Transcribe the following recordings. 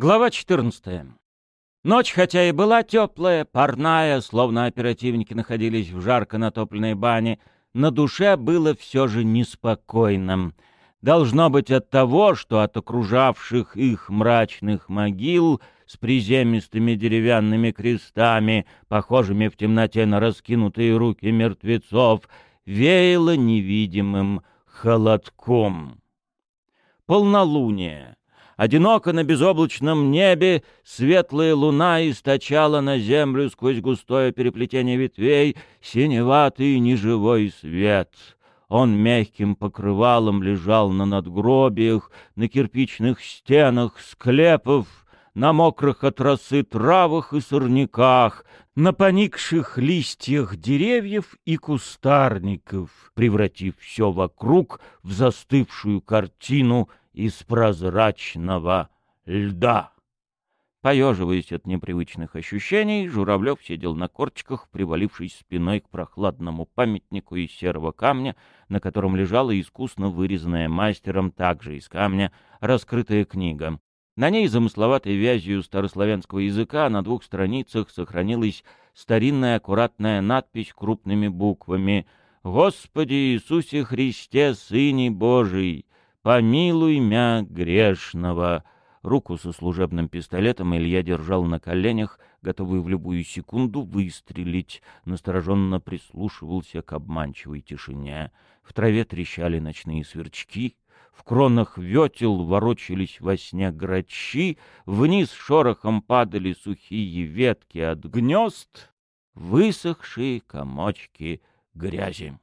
Глава 14. Ночь, хотя и была теплая, парная, словно оперативники находились в жарко натопленной бане, на душе было все же неспокойным. Должно быть от того, что от окружавших их мрачных могил с приземистыми деревянными крестами, похожими в темноте на раскинутые руки мертвецов, веяло невидимым холодком. Полнолуние. Одиноко на безоблачном небе светлая луна источала на землю сквозь густое переплетение ветвей синеватый неживой свет. Он мягким покрывалом лежал на надгробиях, на кирпичных стенах склепов, на мокрых от росы травах и сорняках, на поникших листьях деревьев и кустарников, превратив все вокруг в застывшую картину из прозрачного льда. Поеживаясь от непривычных ощущений, Журавлев сидел на корчиках, привалившись спиной к прохладному памятнику из серого камня, на котором лежала искусно вырезанная мастером также из камня раскрытая книга. На ней замысловатой вязью старославянского языка на двух страницах сохранилась старинная аккуратная надпись крупными буквами «Господи Иисусе Христе, Сыне Божий, «Помилуй мя грешного!» Руку со служебным пистолетом Илья держал на коленях, готовый в любую секунду выстрелить, настороженно прислушивался к обманчивой тишине. В траве трещали ночные сверчки, в кронах ветел ворочались во сне грачи, вниз шорохом падали сухие ветки от гнезд, высохшие комочки грязи.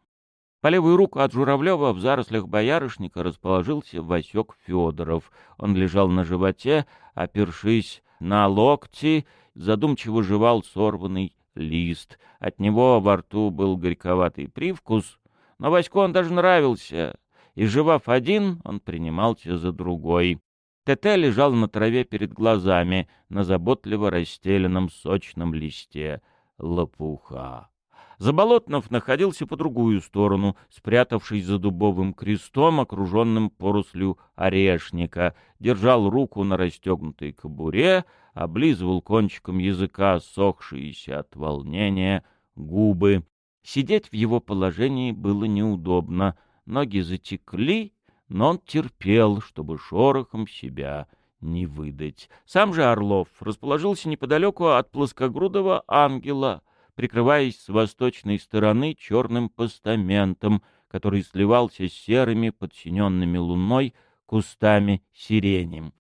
По левую руку от Журавлева в зарослях боярышника расположился Васек Федоров. Он лежал на животе, опершись на локти, задумчиво жевал сорванный лист. От него во рту был горьковатый привкус, но Ваську он даже нравился, и, жевав один, он принимался за другой. ТТ лежал на траве перед глазами, на заботливо расстеленном сочном листе лопуха. Заболотнов находился по другую сторону, спрятавшись за дубовым крестом, окруженным порослью орешника, держал руку на расстегнутой кобуре, облизывал кончиком языка сохшиеся от волнения губы. Сидеть в его положении было неудобно, ноги затекли, но он терпел, чтобы шорохом себя не выдать. Сам же Орлов расположился неподалеку от плоскогрудого ангела — прикрываясь с восточной стороны черным постаментом, который сливался с серыми, подсиненными луной, кустами сирени.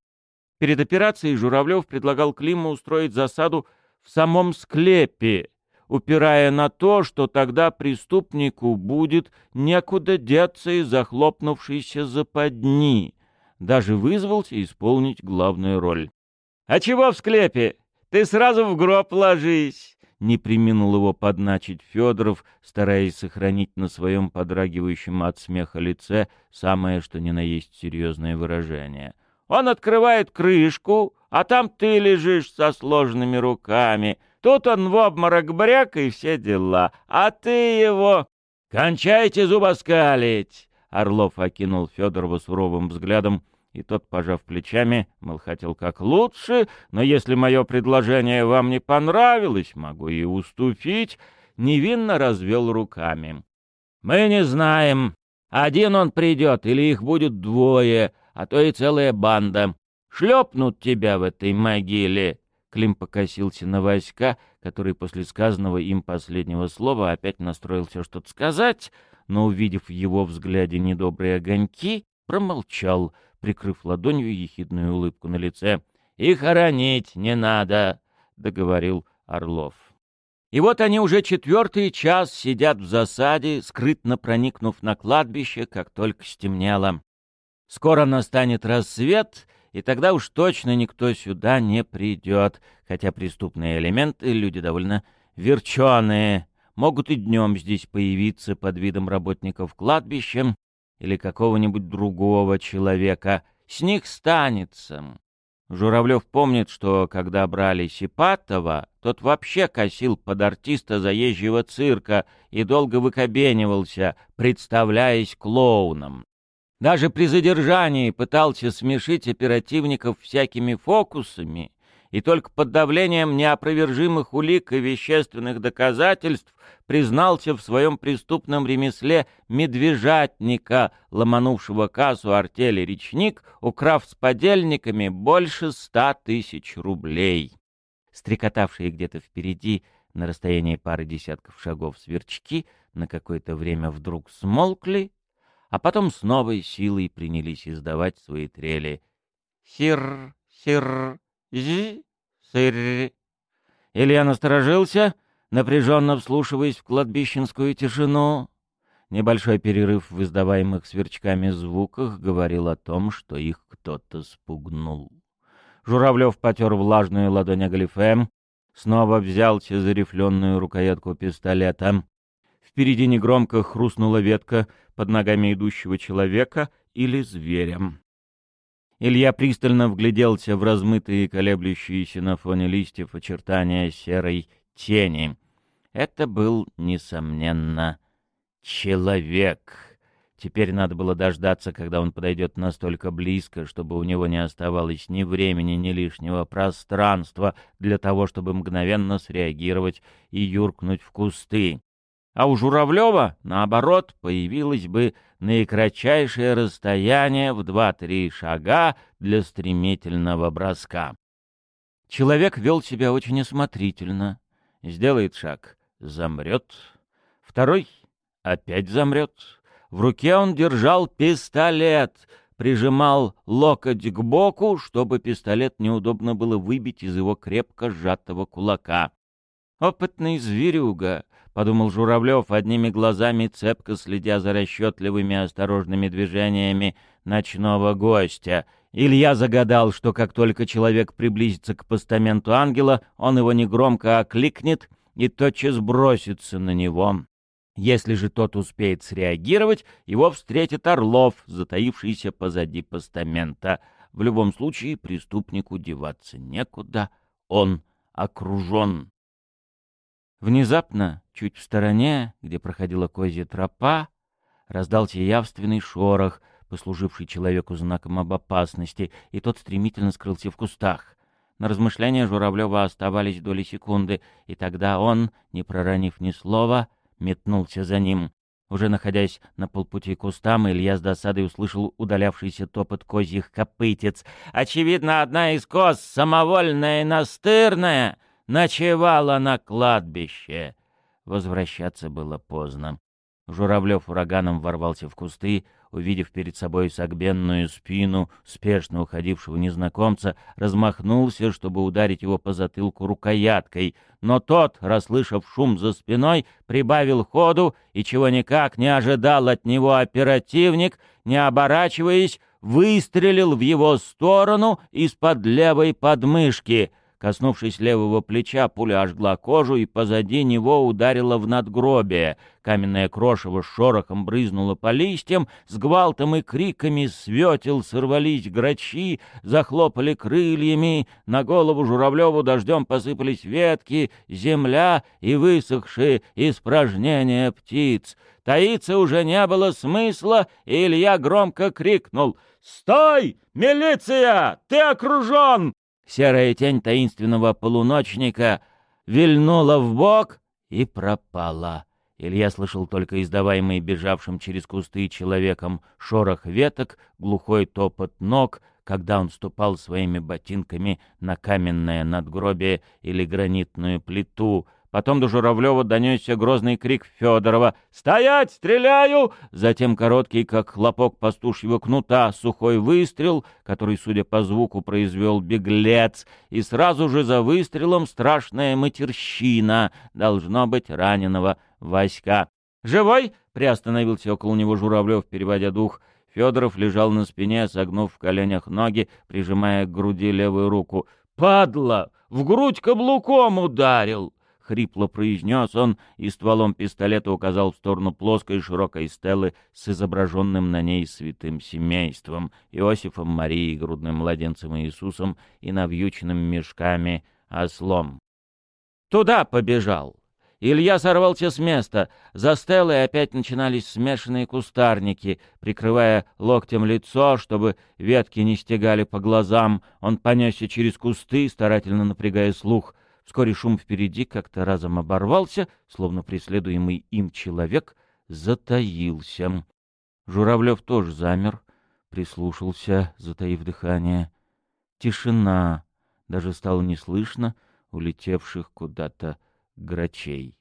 Перед операцией Журавлев предлагал Климу устроить засаду в самом склепе, упирая на то, что тогда преступнику будет некуда деться из захлопнувшейся западни. Даже вызвался исполнить главную роль. «А чего в склепе? Ты сразу в гроб ложись!» Не приминул его подначить Федоров, стараясь сохранить на своем подрагивающем от смеха лице самое что ни на есть серьезное выражение. «Он открывает крышку, а там ты лежишь со сложными руками. Тут он в обморок бряк и все дела, а ты его...» «Кончайте зубоскалить!» Орлов окинул Федорова суровым взглядом, и тот, пожав плечами, мол, хотел как лучше, но если мое предложение вам не понравилось, могу и уступить, невинно развел руками. Мы не знаем, один он придет или их будет двое, а то и целая банда. Шлепнут тебя в этой могиле. Клим покосился на Васька, который после сказанного им последнего слова опять настроился что-то сказать, но, увидев в его взгляде недобрые огоньки, промолчал — прикрыв ладонью ехидную улыбку на лице. «И хоронить не надо», — договорил Орлов. И вот они уже четвертый час сидят в засаде, скрытно проникнув на кладбище, как только стемнело. Скоро настанет рассвет, и тогда уж точно никто сюда не придет, хотя преступные элементы — люди довольно верченые, могут и днем здесь появиться под видом работников кладбища, или какого-нибудь другого человека. С них станется. Журавлев помнит, что когда брали Сипатова, тот вообще косил под артиста заезжего цирка и долго выкобенивался, представляясь клоуном. Даже при задержании пытался смешить оперативников всякими фокусами, и только под давлением неопровержимых улик и вещественных доказательств признался в своем преступном ремесле медвежатника, ломанувшего кассу артели «Речник», украв с подельниками больше ста тысяч рублей. Стрекотавшие где-то впереди, на расстоянии пары десятков шагов сверчки, на какое-то время вдруг смолкли, а потом с новой силой принялись издавать свои трели. «Сир, сир, зи, сыр». Илья насторожился, напряженно вслушиваясь в кладбищенскую тишину. Небольшой перерыв в издаваемых сверчками звуках говорил о том, что их кто-то спугнул. Журавлев потер влажную ладонь Агалифе, снова взялся за рифленую рукоятку пистолета. Впереди негромко хрустнула ветка под ногами идущего человека или зверя. Илья пристально вгляделся в размытые колеблющиеся на фоне листьев очертания серой тени. Это был, несомненно, человек. Теперь надо было дождаться, когда он подойдет настолько близко, чтобы у него не оставалось ни времени, ни лишнего пространства для того, чтобы мгновенно среагировать и юркнуть в кусты а у Журавлева, наоборот, появилось бы наикратчайшее расстояние в два-три шага для стремительного броска. Человек вел себя очень осмотрительно. Сделает шаг — замрет. Второй — опять замрет. В руке он держал пистолет, прижимал локоть к боку, чтобы пистолет неудобно было выбить из его крепко сжатого кулака. Опытный зверюга — подумал Журавлев, одними глазами цепко следя за расчетливыми осторожными движениями ночного гостя. Илья загадал, что как только человек приблизится к постаменту ангела, он его негромко окликнет и тотчас бросится на него. Если же тот успеет среагировать, его встретит Орлов, затаившийся позади постамента. В любом случае преступнику деваться некуда, он окружен. Внезапно, чуть в стороне, где проходила козья тропа, раздался явственный шорох, послуживший человеку знаком об опасности, и тот стремительно скрылся в кустах. На размышления Журавлева оставались доли секунды, и тогда он, не проронив ни слова, метнулся за ним. Уже находясь на полпути к кустам, Илья с досадой услышал удалявшийся топот козьих копытец. «Очевидно, одна из коз, самовольная и настырная, ночевала на кладбище. Возвращаться было поздно. Журавлев ураганом ворвался в кусты, увидев перед собой согбенную спину спешно уходившего незнакомца, размахнулся, чтобы ударить его по затылку рукояткой, но тот, расслышав шум за спиной, прибавил ходу и, чего никак не ожидал от него оперативник, не оборачиваясь, выстрелил в его сторону из-под левой подмышки — Коснувшись левого плеча, пуля ожгла кожу и позади него ударила в надгробие. Каменное крошево с шорохом брызнуло по листьям, с гвалтом и криками светил сорвались грачи, захлопали крыльями, на голову Журавлеву дождем посыпались ветки, земля и высохшие испражнения птиц. Таиться уже не было смысла, и Илья громко крикнул «Стой! Милиция! Ты окружен! Серая тень таинственного полуночника вильнула в бок и пропала. Илья слышал только издаваемый бежавшим через кусты человеком шорох веток, глухой топот ног, когда он ступал своими ботинками на каменное надгробие или гранитную плиту, Потом до Журавлева донесся грозный крик Федорова «Стоять! Стреляю!» Затем короткий, как хлопок пастушьего кнута, сухой выстрел, который, судя по звуку, произвел беглец, и сразу же за выстрелом страшная матерщина, должно быть, раненого Васька. «Живой?» — приостановился около него Журавлев, переводя дух. Федоров лежал на спине, согнув в коленях ноги, прижимая к груди левую руку. «Падла! В грудь каблуком ударил!» — хрипло произнес он и стволом пистолета указал в сторону плоской широкой стелы с изображенным на ней святым семейством, Иосифом, Марией, грудным младенцем Иисусом и навьюченным мешками ослом. «Туда побежал!» Илья сорвался с места. За стелой опять начинались смешанные кустарники. Прикрывая локтем лицо, чтобы ветки не стегали по глазам, он понесся через кусты, старательно напрягая слух. Вскоре шум впереди как-то разом оборвался, словно преследуемый им человек затаился. Журавлев тоже замер, прислушался, затаив дыхание. Тишина. Даже стало не слышно улетевших куда-то грачей.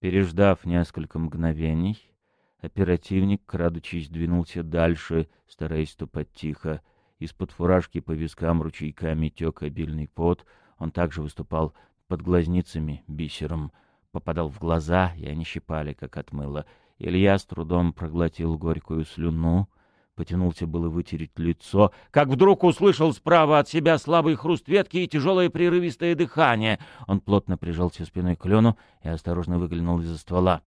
Переждав несколько мгновений, оперативник, крадучись, двинулся дальше, стараясь ступать тихо. Из-под фуражки по вискам ручейками тек обильный пот. Он также выступал под глазницами бисером, попадал в глаза, и они щипали, как от мыла. Илья с трудом проглотил горькую слюну, Потянулся было вытереть лицо, как вдруг услышал справа от себя слабый хруст ветки и тяжелое прерывистое дыхание. Он плотно прижался спиной к клену и осторожно выглянул из-за ствола.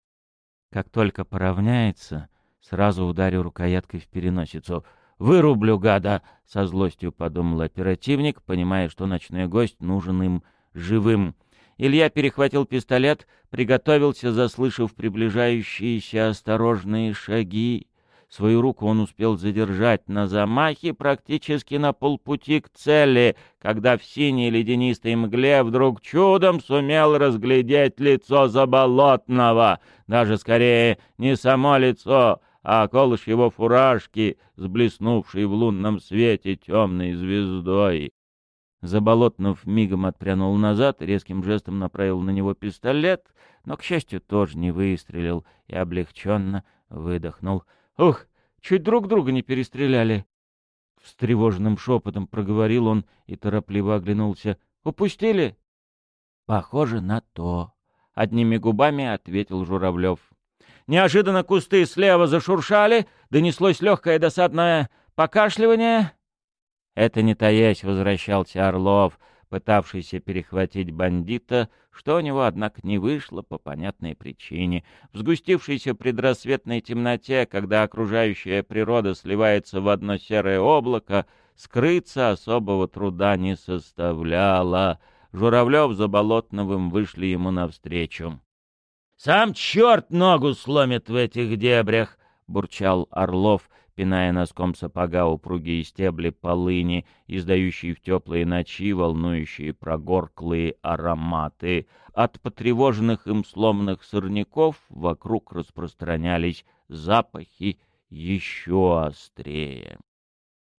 Как только поравняется, сразу ударю рукояткой в переносицу. «Вырублю, гада!» — со злостью подумал оперативник, понимая, что ночной гость нужен им живым. Илья перехватил пистолет, приготовился, заслышав приближающиеся осторожные шаги. Свою руку он успел задержать на замахе практически на полпути к цели, когда в синей ледянистой мгле вдруг чудом сумел разглядеть лицо Заболотного. Даже скорее не само лицо, а колыш его фуражки, сблеснувший в лунном свете темной звездой. Заболотнов мигом отпрянул назад, резким жестом направил на него пистолет, но, к счастью, тоже не выстрелил и облегченно выдохнул — Ух, чуть друг друга не перестреляли. Встревоженным шепотом проговорил он и торопливо оглянулся. «Упустили?» «Похоже на то», — одними губами ответил Журавлев. Неожиданно кусты слева зашуршали, донеслось легкое досадное покашливание. Это не таясь возвращался Орлов, пытавшийся перехватить бандита, что у него, однако, не вышло по понятной причине. В сгустившейся предрассветной темноте, когда окружающая природа сливается в одно серое облако, скрыться особого труда не составляло. Журавлев за Болотновым вышли ему навстречу. «Сам черт ногу сломит в этих дебрях!» — бурчал Орлов, пиная носком сапога упругие стебли полыни, издающие в теплые ночи волнующие прогорклые ароматы. От потревоженных им сломанных сорняков вокруг распространялись запахи еще острее.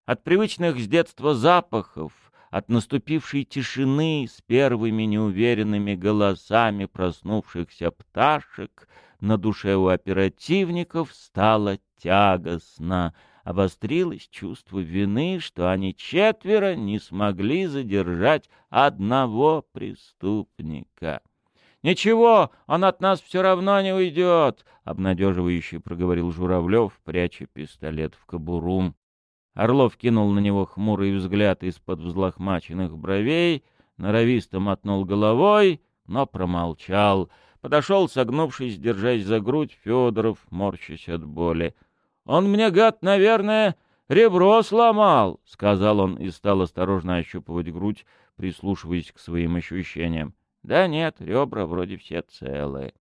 От привычных с детства запахов, от наступившей тишины с первыми неуверенными голосами проснувшихся пташек — на душе у оперативников стало тягостно. Обострилось чувство вины, что они четверо не смогли задержать одного преступника. «Ничего, он от нас все равно не уйдет», — обнадеживающе проговорил Журавлев, пряча пистолет в кобуру. Орлов кинул на него хмурый взгляд из-под взлохмаченных бровей, норовисто мотнул головой, но промолчал — Подошел, согнувшись, держась за грудь, Федоров, морщась от боли. «Он мне, гад, наверное, ребро сломал», — сказал он и стал осторожно ощупывать грудь, прислушиваясь к своим ощущениям. «Да нет, ребра вроде все целые».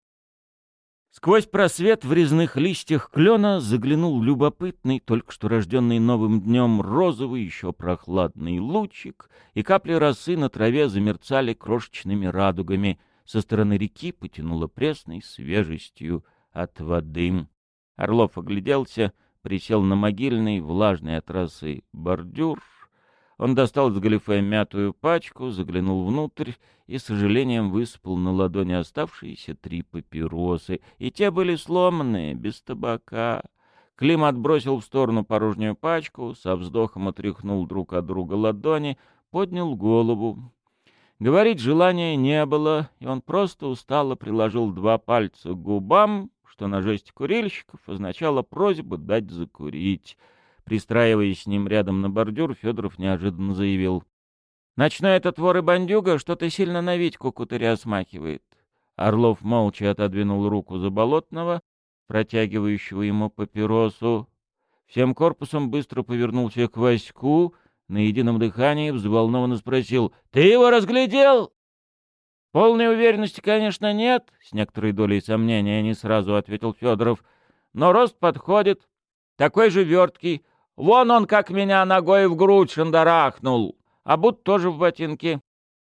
Сквозь просвет в резных листьях клена заглянул любопытный, только что рожденный новым днем розовый, еще прохладный лучик, и капли росы на траве замерцали крошечными радугами — со стороны реки потянуло пресной свежестью от воды. Орлов огляделся, присел на могильный, влажный от росы бордюр. Он достал из галифе мятую пачку, заглянул внутрь и, с сожалением, высыпал на ладони оставшиеся три папиросы. И те были сломанные, без табака. Клим отбросил в сторону порожнюю пачку, со вздохом отряхнул друг от друга ладони, поднял голову. Говорить желания не было, и он просто устало приложил два пальца к губам, что на жесте курильщиков означало просьбу дать закурить. Пристраиваясь с ним рядом на бордюр, Федоров неожиданно заявил. «Ночной этот вор и бандюга что-то сильно на Витьку кутыря смахивает». Орлов молча отодвинул руку за болотного, протягивающего ему папиросу. Всем корпусом быстро повернулся к Ваську, на едином дыхании взволнованно спросил «Ты его разглядел?» Полной уверенности, конечно, нет, с некоторой долей сомнения не сразу ответил Федоров. Но рост подходит. Такой же верткий. Вон он как меня ногой в грудь шандарахнул. А будто тоже в ботинке.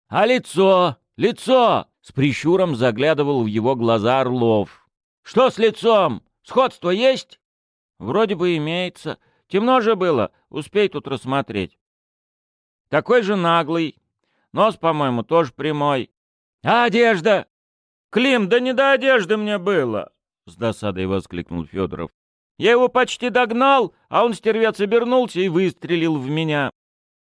А лицо? Лицо! С прищуром заглядывал в его глаза Орлов. Что с лицом? Сходство есть? Вроде бы имеется. Темно же было. Успей тут рассмотреть. Такой же наглый. Нос, по-моему, тоже прямой. А одежда? Клим, да не до одежды мне было, с досадой воскликнул Федоров. Я его почти догнал, а он стервец обернулся и выстрелил в меня.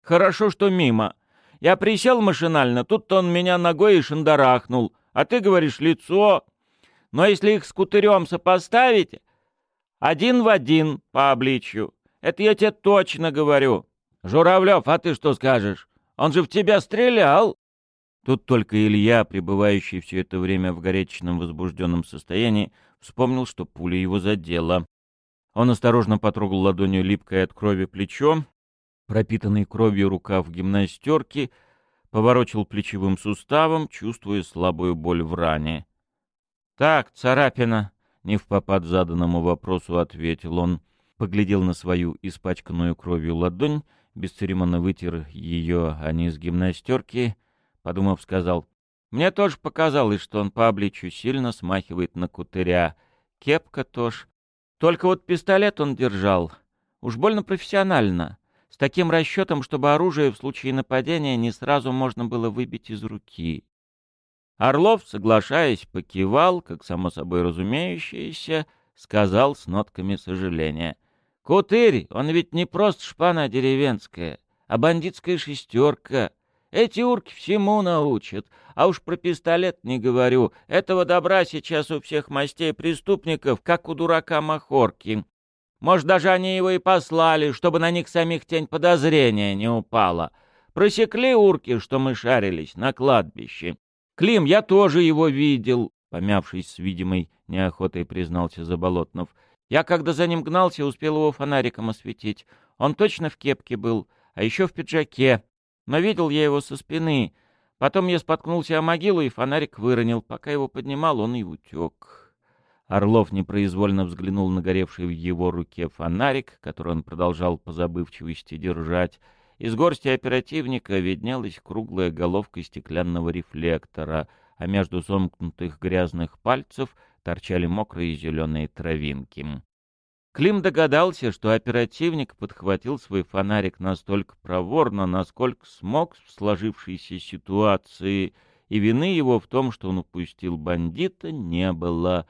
Хорошо, что мимо. Я присел машинально, тут он меня ногой и шандарахнул. А ты говоришь лицо. Но если их с кутырем сопоставить, один в один по обличью. Это я тебе точно говорю. Журавлев, а ты что скажешь? Он же в тебя стрелял. Тут только Илья, пребывающий все это время в горячечном возбужденном состоянии, вспомнил, что пуля его задела. Он осторожно потрогал ладонью липкое от крови плечо, пропитанный кровью рукав гимнастерки, поворочил плечевым суставом, чувствуя слабую боль в ране. «Так, царапина!» — не в попад заданному вопросу ответил он. Поглядел на свою испачканную кровью ладонь, бесцеремонно вытер ее, а не с гимнастерки — подумав, сказал. Мне тоже показалось, что он по обличию сильно смахивает на кутыря. Кепка тоже. Только вот пистолет он держал. Уж больно профессионально. С таким расчетом, чтобы оружие в случае нападения не сразу можно было выбить из руки. Орлов, соглашаясь, покивал, как само собой разумеющееся, сказал с нотками сожаления. «Кутырь, он ведь не просто шпана деревенская, а бандитская шестерка. Эти урки всему научат. А уж про пистолет не говорю. Этого добра сейчас у всех мастей преступников, как у дурака Махорки. Может, даже они его и послали, чтобы на них самих тень подозрения не упала. Просекли урки, что мы шарились на кладбище. Клим, я тоже его видел, помявшись с видимой неохотой, признался Заболотнов. Я, когда за ним гнался, успел его фонариком осветить. Он точно в кепке был, а еще в пиджаке но видел я его со спины. Потом я споткнулся о могилу и фонарик выронил. Пока его поднимал, он и утек. Орлов непроизвольно взглянул на горевший в его руке фонарик, который он продолжал по забывчивости держать. Из горсти оперативника виднелась круглая головка стеклянного рефлектора, а между сомкнутых грязных пальцев торчали мокрые зеленые травинки. Клим догадался, что оперативник подхватил свой фонарик настолько проворно, насколько смог в сложившейся ситуации, и вины его в том, что он упустил бандита, не было.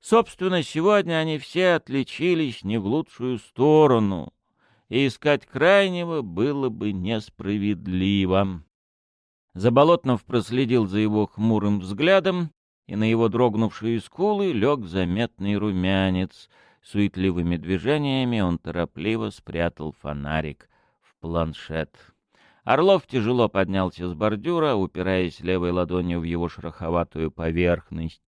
Собственно, сегодня они все отличились не в лучшую сторону, и искать крайнего было бы несправедливо. Заболотнов проследил за его хмурым взглядом, и на его дрогнувшие скулы лег заметный румянец — Суетливыми движениями он торопливо спрятал фонарик в планшет. Орлов тяжело поднялся с бордюра, упираясь левой ладонью в его шероховатую поверхность.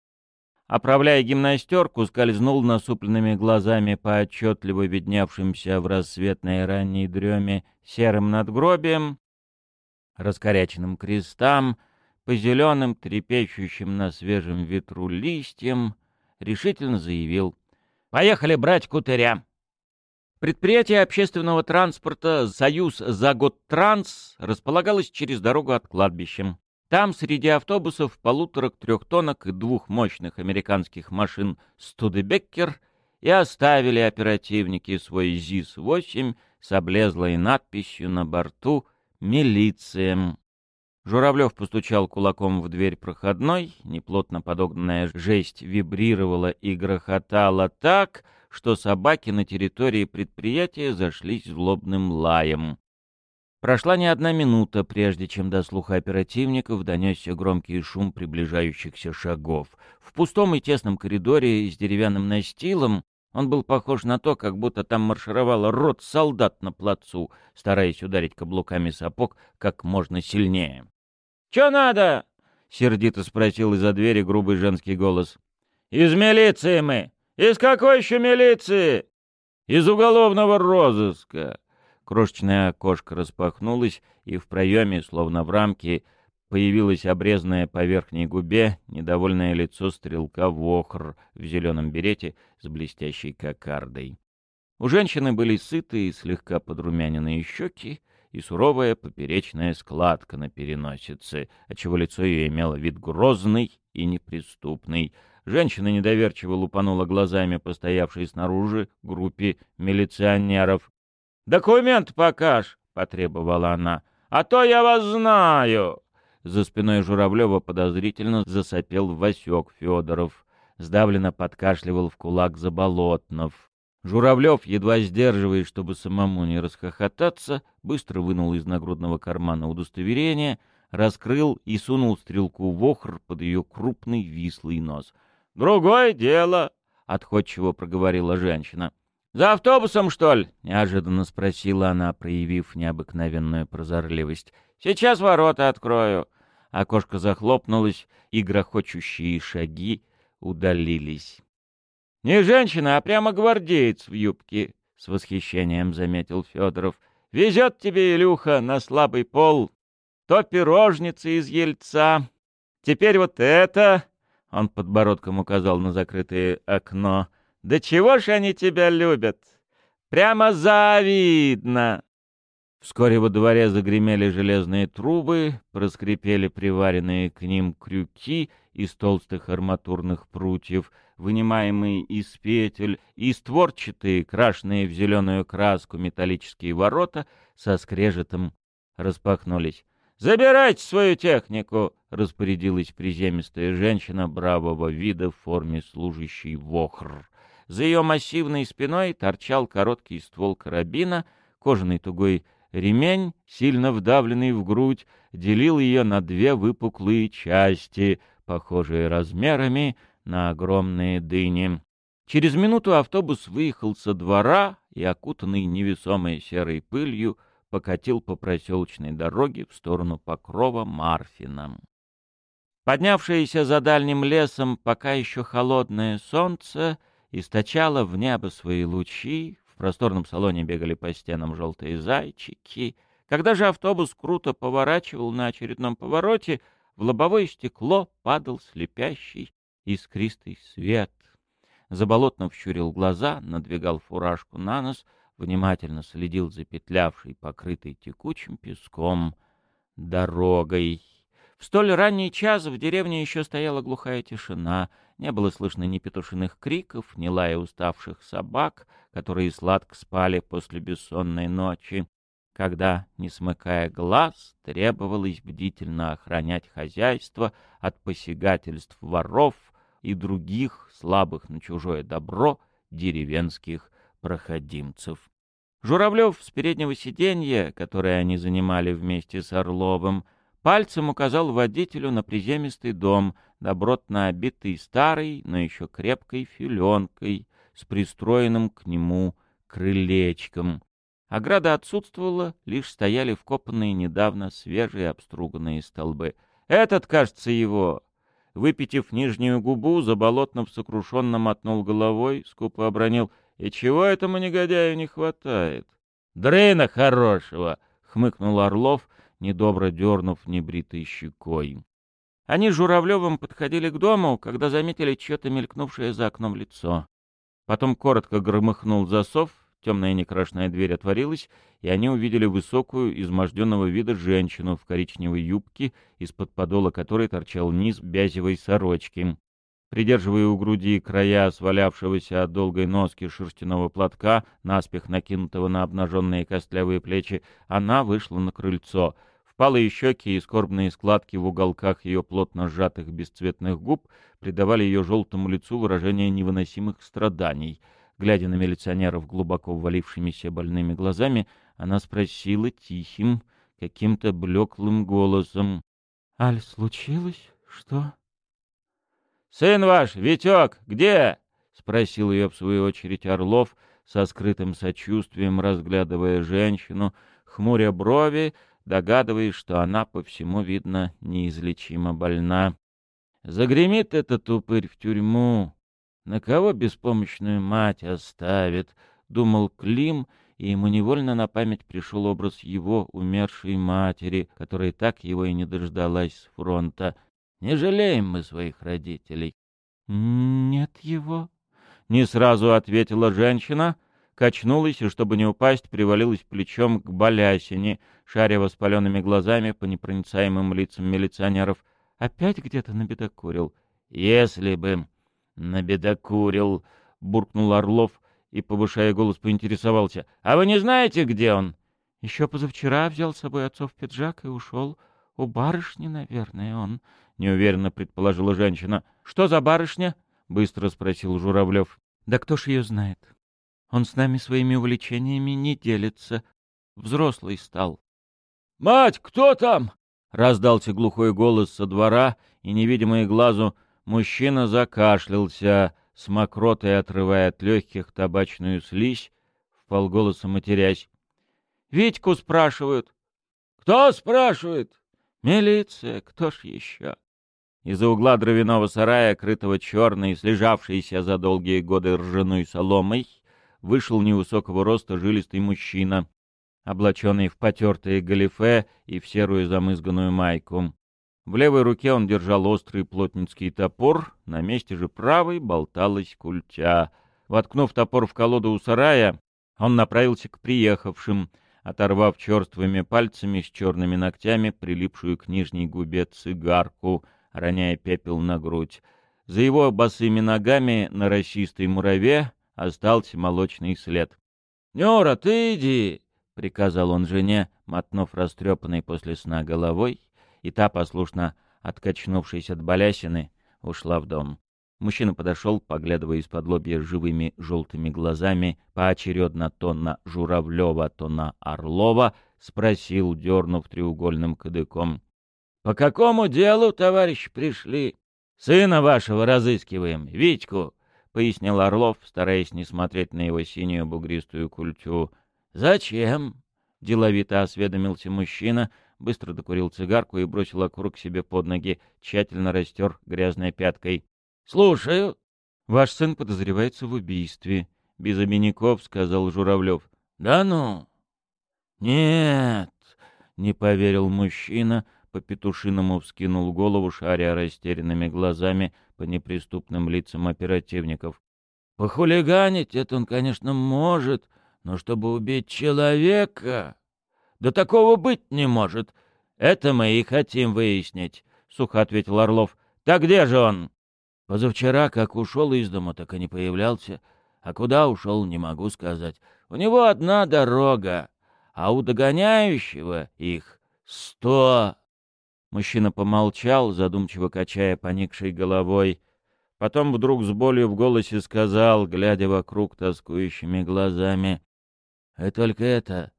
Оправляя гимнастерку, скользнул насупленными глазами по отчетливо видневшимся в рассветной ранней дреме серым надгробием, раскоряченным крестам, по зеленым, трепещущим на свежем ветру листьям, решительно заявил Поехали брать кутыря. Предприятие общественного транспорта «Союз Загодтранс» располагалось через дорогу от кладбища. Там среди автобусов полуторок трехтонок и двух мощных американских машин «Студебеккер» и оставили оперативники свой ЗИС-8 с облезлой надписью на борту «Милиция». Журавлев постучал кулаком в дверь проходной, неплотно подогнанная жесть вибрировала и грохотала так, что собаки на территории предприятия зашлись злобным лаем. Прошла не одна минута, прежде чем до слуха оперативников донесся громкий шум приближающихся шагов. В пустом и тесном коридоре с деревянным настилом он был похож на то, как будто там маршировала рот солдат на плацу, стараясь ударить каблуками сапог как можно сильнее. «Чё надо?» — сердито спросил из-за двери грубый женский голос. «Из милиции мы! Из какой еще милиции?» «Из уголовного розыска!» Крошечное окошко распахнулось, и в проеме, словно в рамке, Появилось обрезанное по верхней губе недовольное лицо стрелка Вохр в зеленом берете с блестящей кокардой. У женщины были сытые и слегка подрумяненные щеки и суровая поперечная складка на переносице, отчего лицо ее имело вид грозный и неприступный. Женщина недоверчиво лупанула глазами постоявшей снаружи группе милиционеров. «Документ покаж!» — потребовала она. «А то я вас знаю!» За спиной Журавлева подозрительно засопел Васек Федоров. Сдавленно подкашливал в кулак Заболотнов. Журавлев, едва сдерживаясь, чтобы самому не расхохотаться, быстро вынул из нагрудного кармана удостоверение, раскрыл и сунул стрелку в охр под ее крупный вислый нос. «Другое дело», — отходчиво проговорила женщина. «За автобусом, что ли?» — неожиданно спросила она, проявив необыкновенную прозорливость. Сейчас ворота открою. Окошко захлопнулось, и грохочущие шаги удалились. — Не женщина, а прямо гвардеец в юбке, — с восхищением заметил Федоров. — Везет тебе, Илюха, на слабый пол. То пирожница из ельца. Теперь вот это... — он подбородком указал на закрытое окно. — Да чего ж они тебя любят? Прямо завидно! Вскоре во дворе загремели железные трубы, проскрипели приваренные к ним крюки из толстых арматурных прутьев, вынимаемые из петель, и створчатые, крашенные в зеленую краску металлические ворота со скрежетом распахнулись. «Забирайте свою технику!» — распорядилась приземистая женщина бравого вида в форме служащей вохр. За ее массивной спиной торчал короткий ствол карабина, кожаный тугой Ремень, сильно вдавленный в грудь, делил ее на две выпуклые части, похожие размерами на огромные дыни. Через минуту автобус выехал со двора и, окутанный невесомой серой пылью, покатил по проселочной дороге в сторону Покрова Марфина. Поднявшееся за дальним лесом пока еще холодное солнце источало в небо свои лучи, просторном салоне бегали по стенам желтые зайчики. Когда же автобус круто поворачивал на очередном повороте, в лобовое стекло падал слепящий искристый свет. Заболотно вщурил глаза, надвигал фуражку на нос, внимательно следил за петлявшей, покрытой текучим песком, дорогой. В столь ранний час в деревне еще стояла глухая тишина, не было слышно ни петушиных криков, ни лая уставших собак, которые сладко спали после бессонной ночи, когда, не смыкая глаз, требовалось бдительно охранять хозяйство от посягательств воров и других слабых на чужое добро деревенских проходимцев. Журавлев с переднего сиденья, которое они занимали вместе с Орловым, Пальцем указал водителю на приземистый дом, добротно обитый старой, но еще крепкой филенкой, с пристроенным к нему крылечком. Ограда отсутствовала, лишь стояли вкопанные недавно свежие обструганные столбы. «Этот, кажется, его!» Выпитив нижнюю губу, Заболотнов сокрушенно мотнул головой, скупо обронил. «И чего этому негодяю не хватает?» «Дрына хорошего!» — хмыкнул Орлов, недобро дернув небритой щекой. Они с Журавлевым подходили к дому, когда заметили чье-то мелькнувшее за окном лицо. Потом коротко громыхнул засов, темная некрашенная дверь отворилась, и они увидели высокую, изможденного вида женщину в коричневой юбке, из-под подола которой торчал низ бязевой сорочки. Придерживая у груди края свалявшегося от долгой носки шерстяного платка, наспех накинутого на обнаженные костлявые плечи, она вышла на крыльцо — Впалые щеки и скорбные складки в уголках ее плотно сжатых бесцветных губ придавали ее желтому лицу выражение невыносимых страданий. Глядя на милиционеров глубоко ввалившимися больными глазами, она спросила тихим, каким-то блеклым голосом. — Аль, случилось? Что? — Сын ваш, Витек, где? — спросил ее в свою очередь Орлов, со скрытым сочувствием разглядывая женщину, хмуря брови, догадываясь, что она, по всему видно, неизлечимо больна. Загремит этот упырь в тюрьму. На кого беспомощную мать оставит, — думал Клим и ему невольно на память пришел образ его умершей матери, которая так его и не дождалась с фронта. Не жалеем мы своих родителей. «Нет его», — не сразу ответила женщина, качнулась и, чтобы не упасть, привалилась плечом к балясине, шаря воспаленными глазами по непроницаемым лицам милиционеров. «Опять где-то набедокурил?» «Если бы набедокурил», — буркнул Орлов и, повышая голос, поинтересовался. «А вы не знаете, где он?» «Еще позавчера взял с собой отцов пиджак и ушел. У барышни, наверное, он», — неуверенно предположила женщина. «Что за барышня?» — быстро спросил Журавлев. «Да кто ж ее знает? Он с нами своими увлечениями не делится. Взрослый стал». «Мать, кто там?» — раздался глухой голос со двора, и, невидимый глазу, мужчина закашлялся, с мокротой отрывая от легких табачную слизь, вполголоса матерясь. «Витьку спрашивают». «Кто спрашивает?» «Милиция, кто ж еще?» Из-за угла дровяного сарая, крытого черной, слежавшейся за долгие годы ржаной соломой, вышел невысокого роста жилистый мужчина, облаченный в потертые галифе и в серую замызганную майку. В левой руке он держал острый плотницкий топор, на месте же правой болталась культя. Воткнув топор в колоду у сарая, он направился к приехавшим, оторвав черствыми пальцами с черными ногтями прилипшую к нижней губе цигарку — роняя пепел на грудь. За его босыми ногами на расистой мураве остался молочный след. — Нюра, ты иди! — приказал он жене, мотнув растрепанной после сна головой, и та, послушно откачнувшись от балясины, ушла в дом. Мужчина подошел, поглядывая из-под лобья живыми желтыми глазами, поочередно то на Журавлева, то на Орлова, спросил, дернув треугольным кадыком. — По какому делу, товарищ, пришли? — Сына вашего разыскиваем, Витьку, — пояснил Орлов, стараясь не смотреть на его синюю бугристую культю. — Зачем? — деловито осведомился мужчина, быстро докурил цигарку и бросил окурок себе под ноги, тщательно растер грязной пяткой. — Слушаю. — Ваш сын подозревается в убийстве, — без обиняков сказал Журавлев. — Да ну? — Нет, — не поверил мужчина, — по-петушиному вскинул голову, шаря растерянными глазами по неприступным лицам оперативников. «Похулиганить это он, конечно, может, но чтобы убить человека... Да такого быть не может. Это мы и хотим выяснить», — сухо ответил Орлов. «Так где же он?» «Позавчера, как ушел из дома, так и не появлялся. А куда ушел, не могу сказать. У него одна дорога, а у догоняющего их сто Мужчина помолчал, задумчиво качая поникшей головой. Потом вдруг с болью в голосе сказал, глядя вокруг тоскующими глазами. — Вы только это,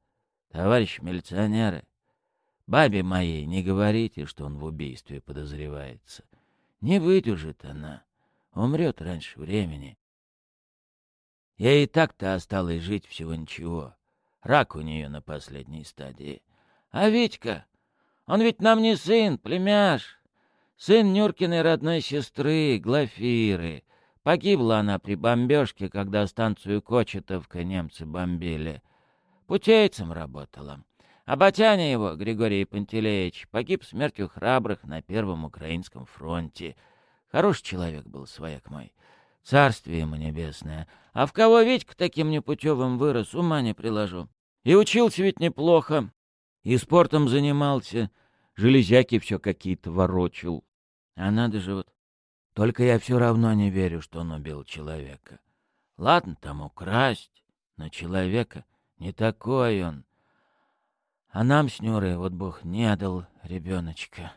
товарищ милиционеры, бабе моей не говорите, что он в убийстве подозревается. Не выдержит она, умрет раньше времени. Ей и так-то осталось жить всего ничего. Рак у нее на последней стадии. А Витька он ведь нам не сын, племяш. Сын Нюркиной родной сестры, Глафиры. Погибла она при бомбежке, когда станцию Кочетовка немцы бомбили. Путейцем работала. А батяня его, Григорий Пантелеич, погиб смертью храбрых на Первом Украинском фронте. Хороший человек был, свояк мой. Царствие ему небесное. А в кого Витька таким непутевым вырос, ума не приложу. И учился ведь неплохо. И спортом занимался, железяки все какие-то ворочил. А надо же вот... Только я все равно не верю, что он убил человека. Ладно там украсть, но человека не такой он. А нам с Нюрой вот Бог не дал ребеночка.